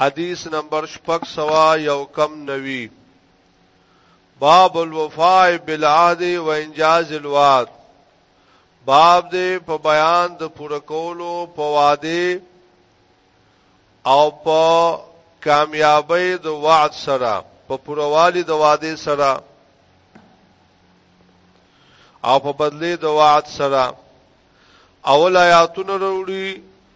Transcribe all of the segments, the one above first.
حدیث نمبر شپک سوا یو کم نوی باب الوفاء بالعهد و انجاز الوعد باب دې په بیان د پوره کولو په وعده او په کامیابی د وعد سره په پروالی د وعده سره او په بدلی د وعد سره اول آیاتونه وروړي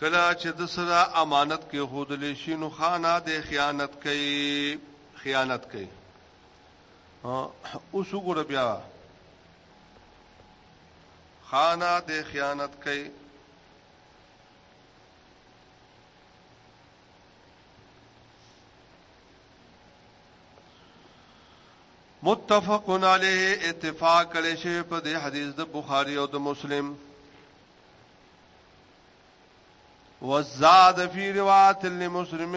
کلا چې د سره امانت کې خودل شي نو خانه د خیانت کوي خیانت کوي اوس وګوره بیا خانه د خیانت کوي متفق علیه اتفاق کړي شی په دې حدیث د بخاری او د مسلم وزاد فی روایت لمسلم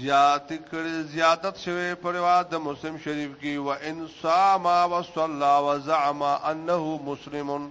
زیات کړي زیادت شوی په روایت د مسلم شریف کې و ان صام و صلى وزعم انه مسلمون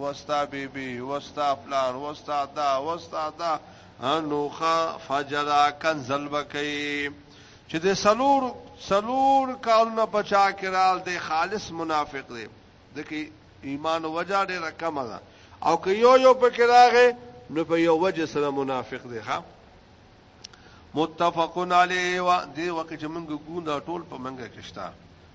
وستا بی بی وستا پلار وستا دا وستا دا نوخه فجر کنزل بکئی چې د سلور سلور کارونه پچا کرال د خالص منافق دی دکی ایمان وجا ډیره کم ده او که یو یو پکې راغې نو په یو وجه سره منافق دی ها متفقن علی و دی وقت چې موږ ګوند ټول په منګه کېشتا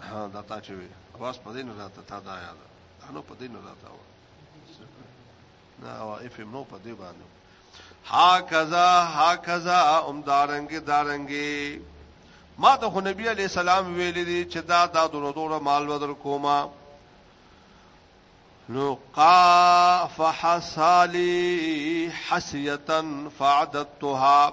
ها دا تا چې وي اواز په دې نه راته تا دا یاد انو په دې نه راته و نه او اف ام نو په دې باندې ها کذا ها کذا ام دارنګ دارنګي ما ته خو نبی علی سلام ویل دي چې دا دا دونو دونو مال ودر کوما نو قا فحصالي حسيه فعدتها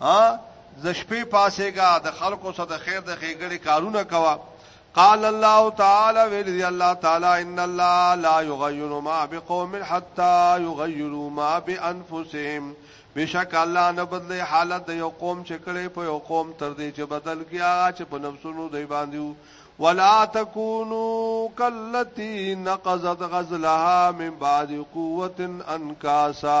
ها د شپې پاسېږه د خلکو سره د خیر د ښېګړې کارونه کوه قال الله تعالی ویل دی الله تعالی ان الله لا یغیر ما بقوم حتا یغیروا ما بانفسهم بشک الله نه بدلی حالت د یو قوم چې کړي په یو قوم تر دې چې بدل کیا چې په نفسونو دی باندې ولا تکونو کلتی نقضت غزلها من بعد قوت انکاسا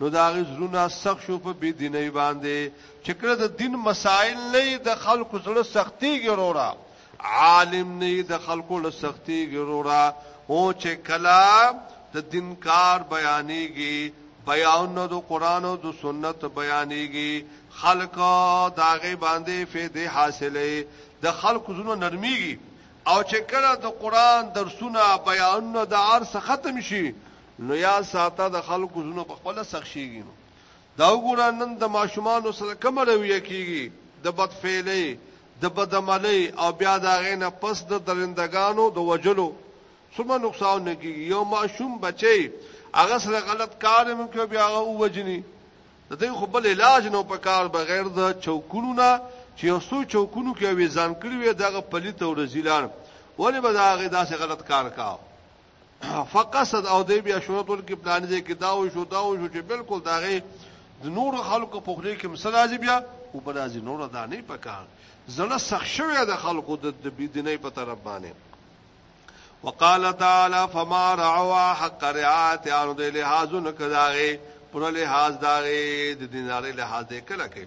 نو د هغه زړونه سخت شو په بی دیني باندې چې کله د دین مسائل نه د خلکو زړه سختي ګرورا عالم نه د خلکو له سختي ګرورا او چې کلا د دین کار بیانېږي بیان د قران او د سنت بیانېږي خلک داغه باندې فائدې حاصلې د خلکو زړه نرميږي او چې کله د قران درسونه بیان د ارس ختم شي نو یاد ساته د خلکو زړونه په خپله سخشیږي نو دا وګوره نن د ماشومانو سره کومه رویه کیږي د بدفعلۍ د بدعملۍ او بیا د هغې نه پس د درندګانو د وژلو څومره نقصانونه کیږي یو ماشوم بچی هغه سره غلط کار هم کوي بیا هغه ووژني د دې خو بل علاج نو په کار بغیر د چوکونو نه چې یو څو چوکونو کې وې ځان کړی وي دغه پلیت او رزیلان ولې به دا هغه داسې غلط کار کاو فقصد او دی بیا شروع تول کې پلان دې کې داو شو داو شو چې بالکل داغه د نور خلکو په خله کې مسلازي بیا او برازي نور دا نه پکار زړه سخ شوی د خلکو د بيدینې په طرف باندې وقال تعالی فما رعوا حق رعات ان د لحاظ نکداغه پر لحاظ داغه د دینارې لحاظ کله کې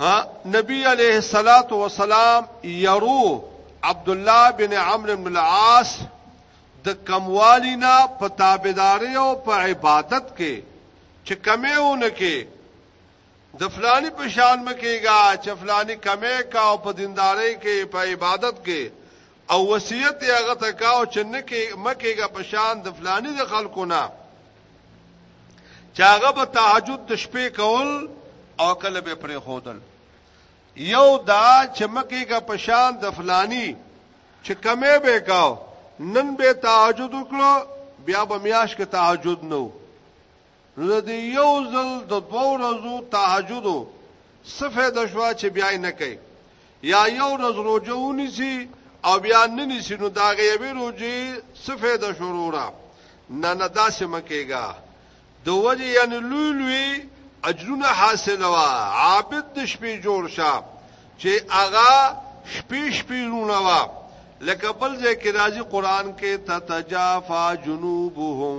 ها نبی علیہ الصلات والسلام یرو عبد الله بن عمرو بن العاص د کموالینا په تابعداري او په عبادت کې چې کمیونه کې د فلانی په شان مکیږي چې فلانی کمې کا او په دینداري کې په عبادت کې او وصیت یې هغه تکاو چې نکي مکیږي په شان د فلانی د خلکو نه چاغه به تهجد د شپې کول او کله به پرې خودل یو دا چې مکه کا پشان د فلانی چې کمه به کاو نن به تهجد وکړو بیا به میاش کې تهجد نو نو د یو ځل د دوه ورځو تهجد سفه د شوا چې بیا نه کوي یا یو ورځ روژه ونیسی او بیا نه نیسی نو دا غي یوې روژې څه فایده شو وروره نه نه داسې مه کېږه د وجې یعنې لوی لوی اجرونه حاصلوه عابد د شپې جوړ شه چې هغه شپې شپې رونه وه لکه بل ځای کې راځي قران کې تتجافا جنوبهم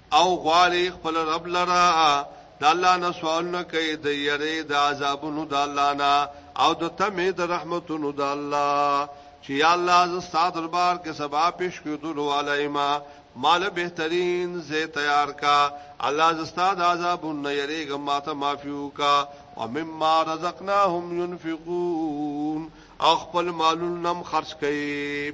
او غواړي خپل رب لره د الله نه سوالونه کوي د یری د عذابونو د الله نه او د تمه د رحمتونو د الله چې یا الله ز ستاسو دربار کې سبا پیش کېدل والای ما مال بهترین زه تیار کا الله ز ستاسو عذاب نه یریګه ماته معفو کا او مما رزقناهم ينفقون او خپل مالونه خرج کړي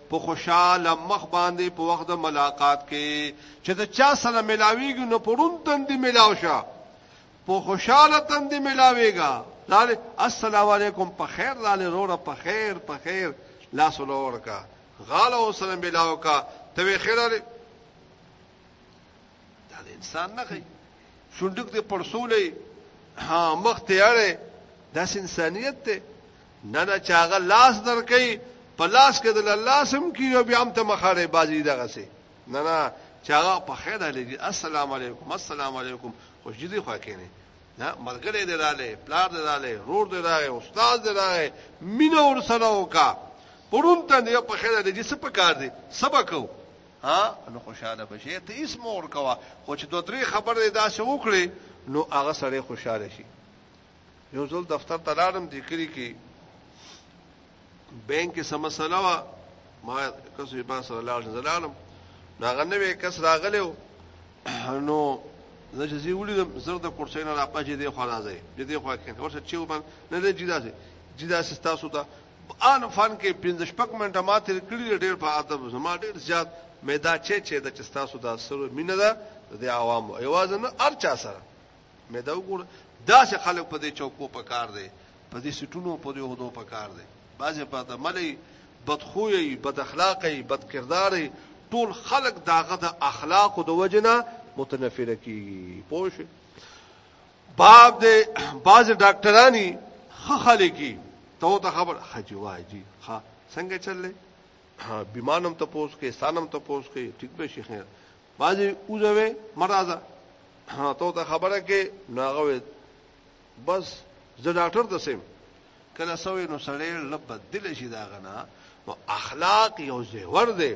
په خوشاله مخ باندې په وخت د ملاقات کې چې د چا سره ملاويږي نو پرون تندې ملاو شه په خوشاله تندې ملاويږي لاله السلام علیکم په خیر لاله روړه په خیر په خیر لاس ولور کا غاله او سره ملاو کا ته خیر لري دا انسان نه کوي شوندک دې پړسولې ها مخ ته اړه داس انسانيت ته نه نه چاغه لاس درکې په لاس کې د الله سم کیو بیا هم ته مخاړې بازی دغه سي نه نه چاغه په خیر لګي السلام علیکم السلام علیکم خوش دې خو کېنه نه مرګلې دې رااله پلار دې رااله رور دې راغې استاد دې راغې مینه ور سره وکا پرون ته دې په خیر لګي سپ کار دې سبقو ها نو خوشاله بشي ته اس مور کوا خو چې دوه درې خبرې دا شو کړې نو هغه سره خوشاله شي یو ځل دفتر ته لاړم دې کلی کې بانک کې سم مسله وا ما کس یې ما سره لاړ زلالم دا غنوې کس راغلو نو زه چې زی ولیدم زر د کرسۍ نه راپاجې دی خو راځي دې دې خو کې ورسره چې وبن نه دې جدا سي جدا سي تاسو ته ان فن کې 15 پک منټه ما تیر کړی ډېر په ادب زما ډېر زیات مې دا چې چې د چستاسو د سر مینه ده د عوامو ایواز نه ار چا سره مې دا وګور داسې خلک په دې چوکو په کار دی په دې سټونو په دې هدو په کار دی بعضې په د ملې بدخوی بد اخلاقی بد کردار ټول خلق داغه د اخلاق او د وجنه متنفره کیږي پوه باب دې باز ډاکټرانی خخلې کی ته ته خبر حجی واجی ها څنګه چللې بیمانم ته پوس کې سانم ته پوس کې ټیک به شیخ بازی اوځوي مرزه ته ته خبره کې ناغوي بس زه ډاکټر ته سیم کله سوې نو سړی لبدل شي دا غنا نو اخلاق یو زیور دی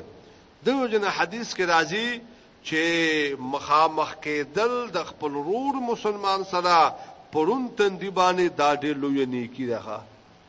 دیو جن حدیث کې راځي چې مخامخ کېدل د خپل رور مسلمان سره پرون تندی باندې دا ډېر لوی نیکی ده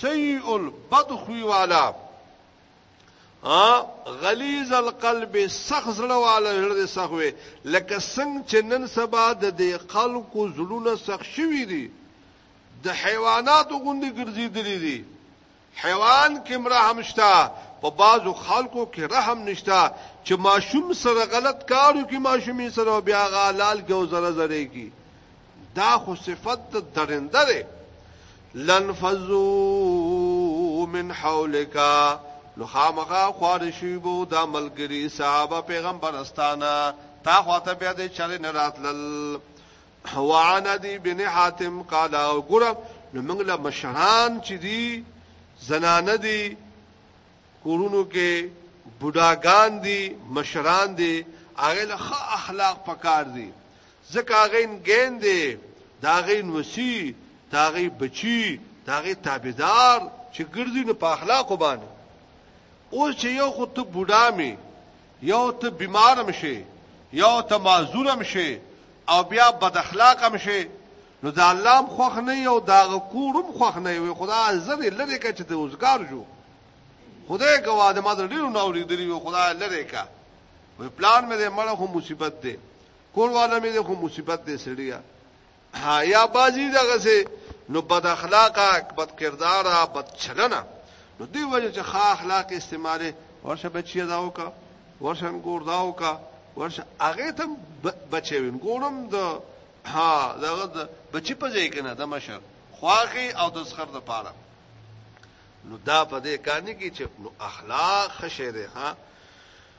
سیء البد خوی والا غلیظ القلب سخت زړه والا زړه دې سخت وي لکه څنګه چې نن سبا د دې خلکو زړونه سخت شوي دي د حیواناتو غوندې ګرځېدلي دي حیوان کې مرحم شته په بازو خلکو کې رحم نشته چې ماشوم سره غلط کارو کې ماشومې سره بیا غالال کې او زره زره کې دا خو صفت درنده ده لنفذو من حولک نو خامخا خوار شوی بو دا ملګری صحابه پیغمبر استانه تا خواته بیا د چر نه راتلل وعن ادي بن حاتم قال ګور نو موږ له مشران چې دي زنانه دي کورونو کې بډاګان دي مشران دي هغه له اخلاق پکار دي ځکه هغه انګین دی، د هغه نوسی، د هغه بچی، د هغه تابعدار چې ګرځي نو په اخلاقو باندې اوس چې یو خو ته بوډا می یو ته بیمارم شي یو ته معذورم شي او بیا بد اخلاقم شي نو د الله هم خوښ نه یو داغه کورم خوښ نه وي خدا زر لری کا چې د اوسګار جو خدای ګوا د ماده ډیرو نو لري خدای لری کا وی پلان مې مړه خو مصیبت ده کور والا مې خو مصیبت دې سړیا یا بازی دغه سه نو بد اخلاقه بد کرداره بد چلنه نو دی وجه چې ښه اخلاق استعماله ورشه بچی دا وکا ورشه ګور دا وکا ورشه هغه ته بچی وین ګورم د ها دغه بچی په ځای کنه د مشر خواخي او د سخر د پاره نو دا په دې کانی کې چې نو اخلاق خشه ده ها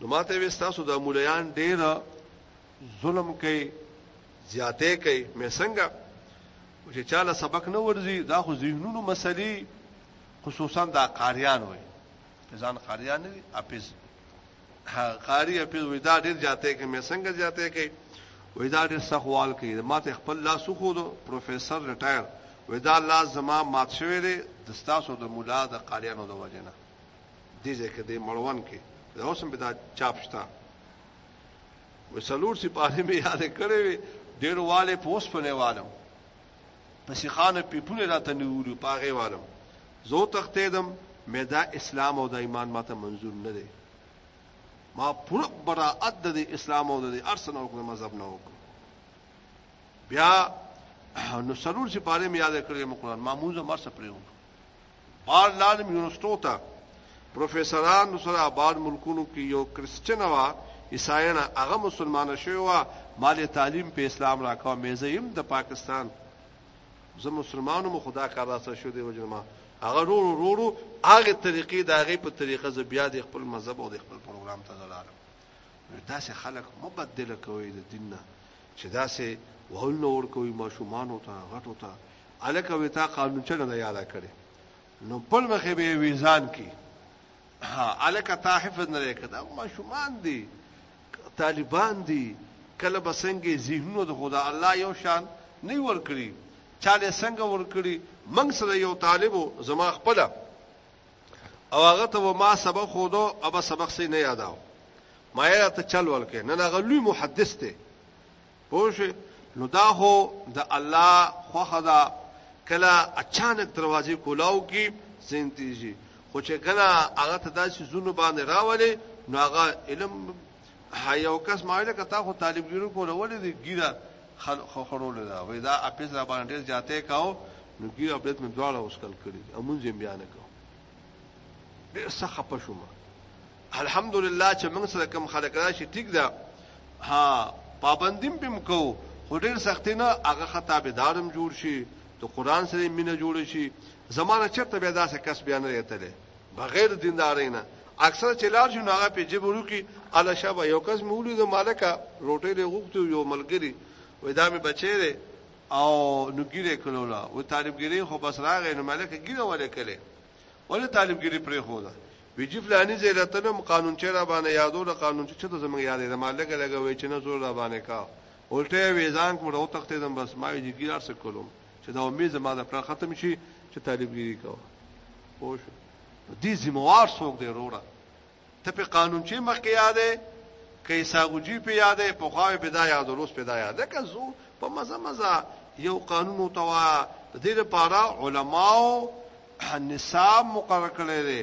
نو ماته وې تاسو د مولیان ډیر ظلم کوي زیاته کوي مې څنګه چې چاله سبق نه ورزي دا خو ذهنونو مسلې خصوصا دا قاریان وي ځان قاریان نه دي اپیز قاری اپیز وې دا ډیر زیاته کوي مې څنګه زیاته کوي وې دا ډیر سخوال کوي ماته خپل لاس خو دو پروفیسور ریټایر وې دا لاس زما مات شوی دی د تاسو د مولا د قاریانو د وجنه دې ځای کې دې مړوان کې دا اوس هم دا چاپ شته و سلور سی پاره مې یاد کړې وي ډېر والے پوس پنه والم پسې خان په پونه راته نیولو پاغه والم زو تختې دم مې دا اسلام او دا ایمان ماته منظور نه دی ما پوره براءت د اسلام او د ارسن او مذهب نه وکړ بیا نو سرور سي پاره مې یاد کړې مې قران معموزه مرسه پرې و بار لال یونیورسټو ته پروفیسوران سره بار ملکونو کې یو کرسچن وا عیسایانه هغه مسلمان شوی وا مال تعلیم په اسلام راکاو مې زیم د پاکستان زه مسلمانو مو خدا کار راځه شو دی وجنما هغه رو رو رو هغه طریقې دا غي په طریقه ز بیا د خپل مذهب او د خپل پروګرام ته لاله داسې خلک مبدل کوي د دین نه چې داسې وهل نه ور کوي ماشومان او ته غټ او ته الکه وي تا قانون چې نه یاد کړي نو بل مخې به ویزان کی الکه تا حفظ نه کړه دا ماشومان دي طالبان دي کله بسنګي ذهنو د خدا الله یو شان نه ور کړی چاله څنګه ور کړی منګ سره یو طالبو زما خپل او هغه ته و ما سبق خودو ابا سبق سي نه یاداو ما یې ته چل ولکې نه هغه لوی محدث ته پوه شو نو دا هو د الله خوخه دا کله اچانک دروازې کولاو کی زینتیږي خو چې کله هغه ته داسې زونو باندې راولي نو هغه علم یو کس ما ویل کته خو طالب ګیرو کوله ولې دی ګیره خو خړول دا وې دا اپیز را باندې ډیر جاته کاو نو ګیره اپیز مې دواړه اوسکل کړی امون زم بیان کو ډیر سخه پښومه الحمدلله چې موږ سره کم خلک راشي ټیک ده ها پابندیم په مکو خو ډیر سخت نه هغه خطا به دارم جوړ شي ته قران سره مینه جوړ شي زمانه چرته به داسې کس بیان نه یتله بغیر دینداري نه اکثر چې لار شي نو هغه په جیب وروکي اله شبه یو کس مې ولید مالکه روټۍ له غوښتو یو ملګری وای دا مې بچی دی او نو ګیره کلولا و طالبګری خو بس راغی نو مالکه ګیره ولې کله ولې طالبګری پرې خو ده ویجی فلانی زه لتنم قانون چې را باندې یادو له قانون چې ته زموږ یادې د مالکه لګوي چې نه زور را باندې کا الټه ویزان کوم راو تختې دم بس ما یې ګیره سره کولم چې دا امید زما د پلان ختم شي چې طالبګيري کوه پوه شو دې ذمہوار څوک دی وروره ته په قانون چې مخکې یادې کای ساغوجی په یادې په خواوې په دا یاد روس په دا یاد که زو په مزه مزه یو قانون او توا د دې لپاره علماو نصاب مقرر کړی دی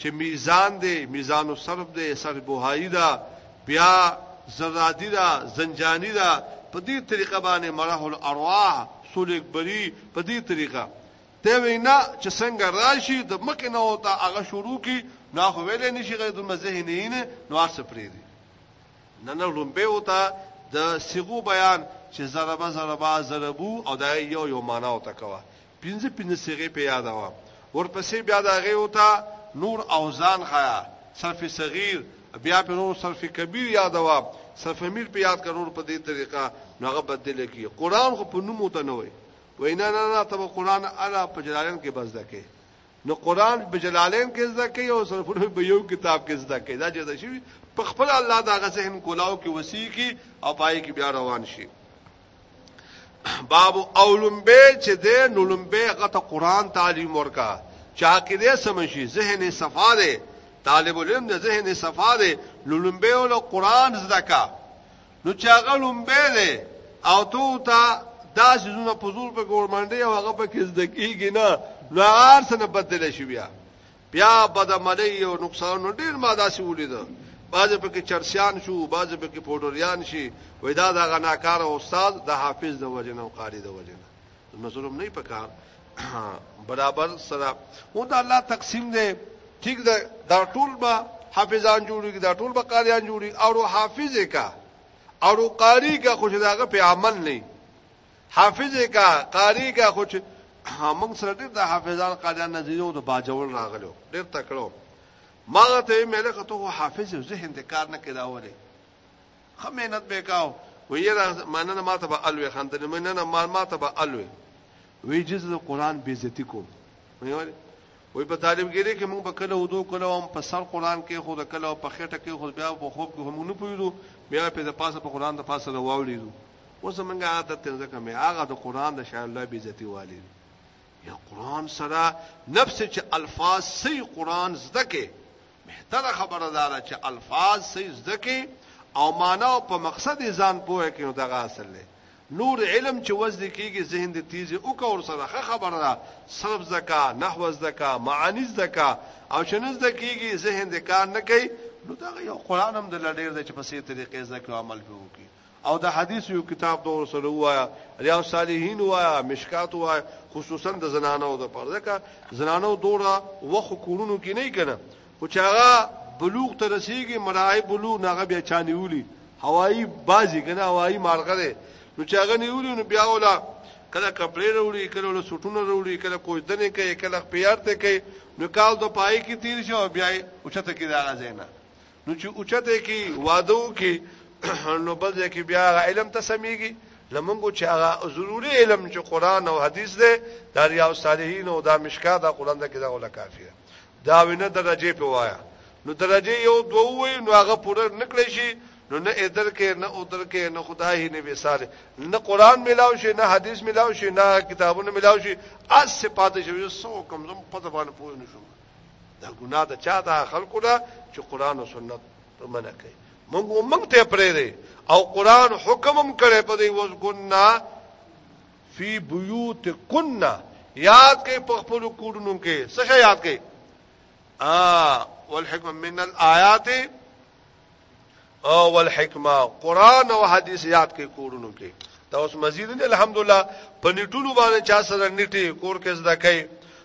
چې میزان دی، میزان الصرف دی، صرف بهايي ده، بیا زرادي ده، زنجاني ده، په دې طریقه باندې مرح الارواح سولک بری په دې طریقه ته وینا چې څنګه راشي د مکه نه وتا هغه شروع کی نو خو ویل نشي غیر د مزهنی نه نو ارس پرې دي نه نه لومبه وتا د سیغو بیان چې ضربه ضربه ضربو او دا یو یو معنا وتا کوا پنځه پنځه صيغې په ياد وه ورپسې بیا د هغه او ته نور اوزان خایا صرف صغیر بیا په نور صرف کبیر یاد وا صرف میر په یاد کړور په دې طریقه نوغه بدل کی قران خو په نوم ته نه وای وینا نه نه ته قران الا په جلالین کې بس دکې نو قران په جلالین کې زده کوي او صرفونه به یو کتاب کې زده کوي دا جدا شي په خپل الله دا غ ذهن کولاو کې وسی کی او پای کې بیا روان شي باب اولمبه چې د نولمبه غته قران تعلیم ورکا چا کې دې سمشي ذهن صفا دی طالب العلم د ذهن صفا دی نولمبه ول قران زده کا نو چا غلمبه دی او تو تا دا زونه پزور په ګورمنډي او هغه په کې زده کیږي نه نو هر څه نه بدل شي بیا بیا بدعملۍ او نقصانونه ډېر ما داسې ولیده، بعضې پکې چرسیان شو، بعضې پکې پوډریان شي، وایي دا د هغه ناکاره استاد د حافظ د وجې نه او قاري د وجې نه نو ظلم نه په کار برابر سره او دا الله تقسیم دی ټیک ده دا ټول به حافظان جوړیږي دا ټول به قاریان جوړي او حافظ کا او قاری کا خو داغه په عمل نه حافظ کا قاری کا خو چې موږ سره ډېر د حافظان قاریان نظریو د باجول راغلو ډېر تکړو ما ته یې مله کته هو حافظ ذهن د کار نه کېداوله خو مهنت به کاو وی را مننه ما ته به الوی خندل مننه ما ما ته به الوی وی جز د قران بی عزتی کوم وی په طالبګری کې موږ په کله ودو کله هم په سر قران کې خود کله په خټه کې خود بیا په خوب کې هم نه پویلو بیا په د پاسه په قران د پاسه راوړیدو اوس زمونږ عادت دی ځکه مې هغه د قران د شان الله بي عزتي والي یا قران سره نفس چې الفاظ سي قران زده کې بهتره خبره ده چې الفاظ سي زده کې او معنا او په مقصد ځان پوهه کې دغه اصل دی نور علم چې وځد کیږي ذهن د تیزه او کا ور سره خبره ده صرف زکا نحو زکا معانی زکا او شنه زده کیږي ذهن د کار نه کوي نو دا یو قران هم د لړیر د چې په سي طریقې زکه عمل به وکي او د حدیث یو کتاب ته ورسره ووایه، ریاض صالحین ووایه، مشکات ووایه، خصوصا د زنانو لپاره، ځکه زنانو دومره وخت کورونو کې نه وي که نه، خو چې هغه بلوغ ته رسېږي، مراعي بلوغ، نو هغه بیا چا نیولي، هوایي بازي که نه، هوایي مارغه دی، نو چې هغه نیولي، نو بیا وله کله کپړې راوړي، کله وله سوټونه راوړي، کله کوزدنې کوي، کله خپې ارتې کوي، نو کال دوه په هغې کې تېر شي او بیا یې اوچته کړي د هغه ځای نه. نو چې اوچته کې واده وکي نو بل ځای کې بیا علم ته سميږي لمونږ چې هغه ضروری علم چې قران او حديث دی دا ریا او صالحین او دا مشکا دا قران ته کې دا ولا کافی ده دا وینه درجه په وایا نو درجه یو دوه وي نو هغه پوره نکړي شي نو نه ادر کې نه اودر کې نه خدای نه وساله نه قران ملاو شي نه حديث ملاو شي نه کتابونه ملاو شي اس صفات شوی سو کم زم پته باندې پوه نه شو دا ګناه د چا د خلکو ده چې قران او سنت منه کوي موږ موږ ته پرې دی او قران حکم هم کړي په دې وز ګنا فی بیوت کنا یاد کې په خپل کورونو کې څه یاد کې ا والحکم من الآیات او والحکمه قران او حدیث یاد کې کورونو کې دا اوس مزید نه الحمدلله په نیټونو باندې چا سره نیټي کور کې زده کوي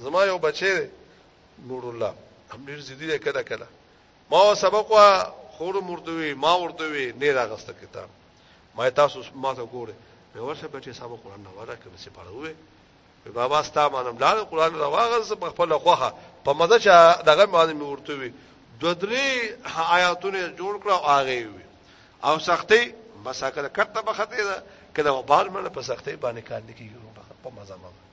زما یو بچی دی نور الله هم ډیر زیدی دی کله کله ما سبق وا خور مردوي ما وردوي نه راغسته کتاب ما تاسو ما ته ګوره مې ورشه بچی سبق قرآن نه وره کوم څه پاره وې بابا ستا مانم لاله قرآن راواغز په خپل خوخه په مزه چا دغه باندې مې ورته وي دو درې آیاتونه جوړ کړو هغه وي او سختي مساکل کټه بخته ده کله وبال منه په سختي باندې کار نکي په مزه مزه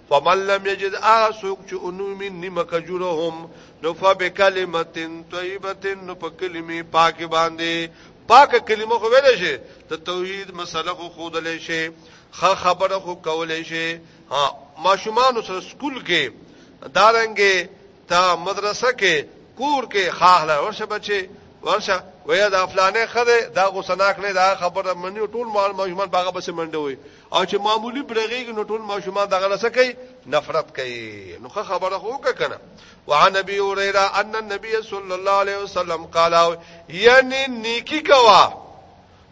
فمن لم یجد هغه څوک چې انومي نیمه کجوره هم نو فبکلمتن طیبتن نو په کلمې پاک باندې پاک کلمه خو ویل شي ته توحید مسله خو خودل شي خه خبره خو کول شي ها ماشومان سره سکول کې دارنګې تا مدرسه کې کور کې خاله ورشه بچي ورشه ویا د افلانې خده دا غوسناک نه دا خبره منی ټول مال ماشومان باغه بس منډه وي او چې معمولی برغېږي نو ټول ماشومان دغه نه سکی نفرت کوي نو خبره خو کنه وعن ابي هريره ان النبي صلى الله عليه وسلم قال يعني نیکی کوا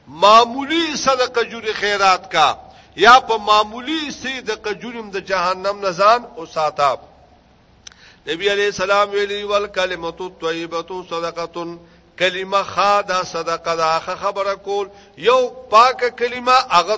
معمولی صدقه جوړي خیرات کا یا په معمولی سي د قجورم د جهنم نزان او ساتاب نبی علیہ السلام ویلی ول کلمۃ الطیبۃ صدقۃ کلمه خا دا صدقه دا خبره کول یو پاک کلمه هغه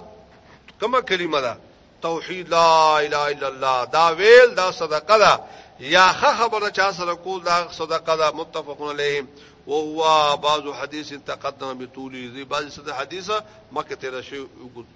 کومه کلمه ده توحید لا اله الا الله دا ویل دا صدقه ده یا خبره چا سره کول دا صدقه ده متفقون علیه او هو بعض حدیث تقدم بتولی ذی بعض حدیث مکه تیر شی وګورئ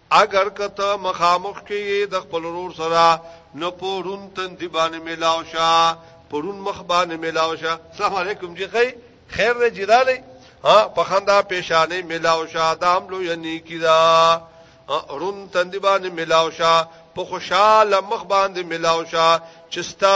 اګر که ته مخامخ کېږې د خپل ورور سره نو په روڼ تندي باندې مېلاو شه، په روڼ مخ باندې مېلاو شه، سلام علیکم جی خی خیر دی جی رالی ها په خندا پیشانې مېلاو شه دا هم لویه نیکي ده روڼ تندي باندې مېلاو شه په خوشاله مخ باندې مېلاو شه چې ستا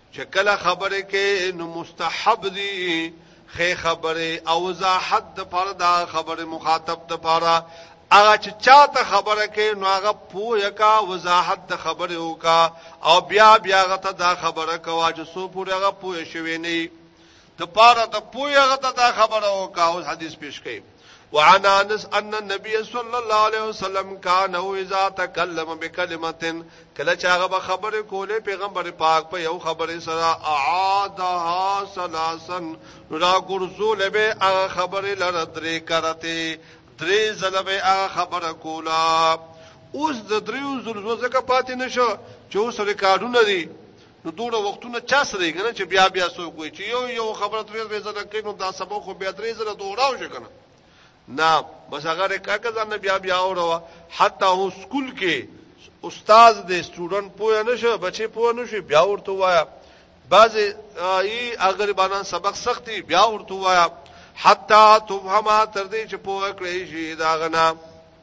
چې کله خبره کې نو مستحب دي خې خبره او وضاحت د پر دا خبره مخاطب د پاره هغه چې چاته خبره کې نو هغه پوهه کا وضاحت د خبره وکا او بیا بیا غته دا خبره کوا چې سو پورې هغه پوهه شوی نه د پاره ته پوی هغه ته دا خبره وکا او حدیث پیش کړي وعن انس ان النبي صلى الله عليه وسلم كان اذا تكلم بكلمه کله چې هغه به خبره کوله پیغمبر پاک په یو خبره سره اعادها سلاسن را ګرځول به هغه خبره لره درې کرته درې زلبه هغه خبره کولا اوس د دریو زلزو زکه پاتې نشو چې اوس ریکارډونه دي نو دوړه وختونه چا سره یې کنه چې بیا بیا څوک وي چې یو یو خبره درې درې ځله کوي نو دا سبق خو بیا درې ځله دوړاو شي کنه نه بس هغه رکاکه ځان بیا بیا اوروا حتی هو سکول کې استاد دې سټوډنټ پوه نه شي بچي پوه نه شي بیا ورته وایا بعض ای اگر باندې سبق سختي بیا ورته وایا حتا تفهما تر دې چې پوه کړی شي دا غنا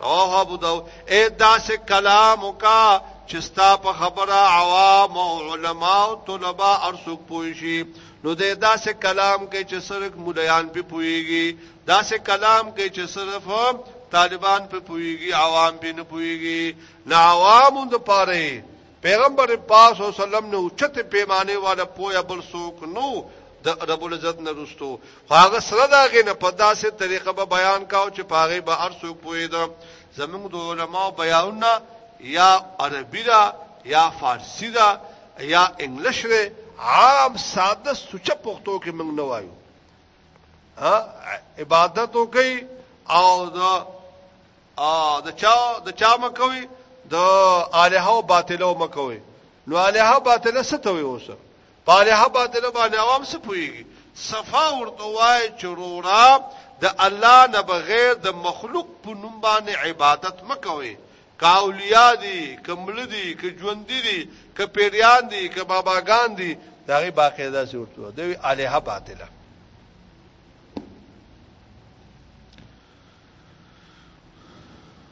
رواه ابو داود اې داسې کلام وکا چې ستا په خبره عوام او علما او طلبه ارسوک پوي شي نو دې داسې کلام کې چې صرف مولایان په پويږي داسې کلام کې چې صرف طالبان په پويږي عوام په نه پويږي نه عوامو د پاره پیغمبر پاک صلی الله علیه وسلم نه اوچته پیمانه والا پویا بل سوک نو د رب العزت نه رستو هغه سره داغه نه په داسې طریقه به بیان کاو چې پاغه به هر څوک پوي دا زمونږ د علماو بیانونه یا عربی دا یا فارسی دا یا انګلیش دی عام ساده سوچ پښتو کې موږ نه وایو عبادت وکي او د ا د چا د چا مکوي د الها او باطلو مکوي نو الها باطله ستوي اوس په الها باطله باندې عوام څه پويږي صفا ورته وای چرورا د الله نه بغیر د مخلوق په نوم باندې عبادت مکوي که اولیا دي، که مړه دي، که ژوندي دي، که پیریان دي، که باباګان دي، دا غي باقاعده سي ورته دوی الها باطله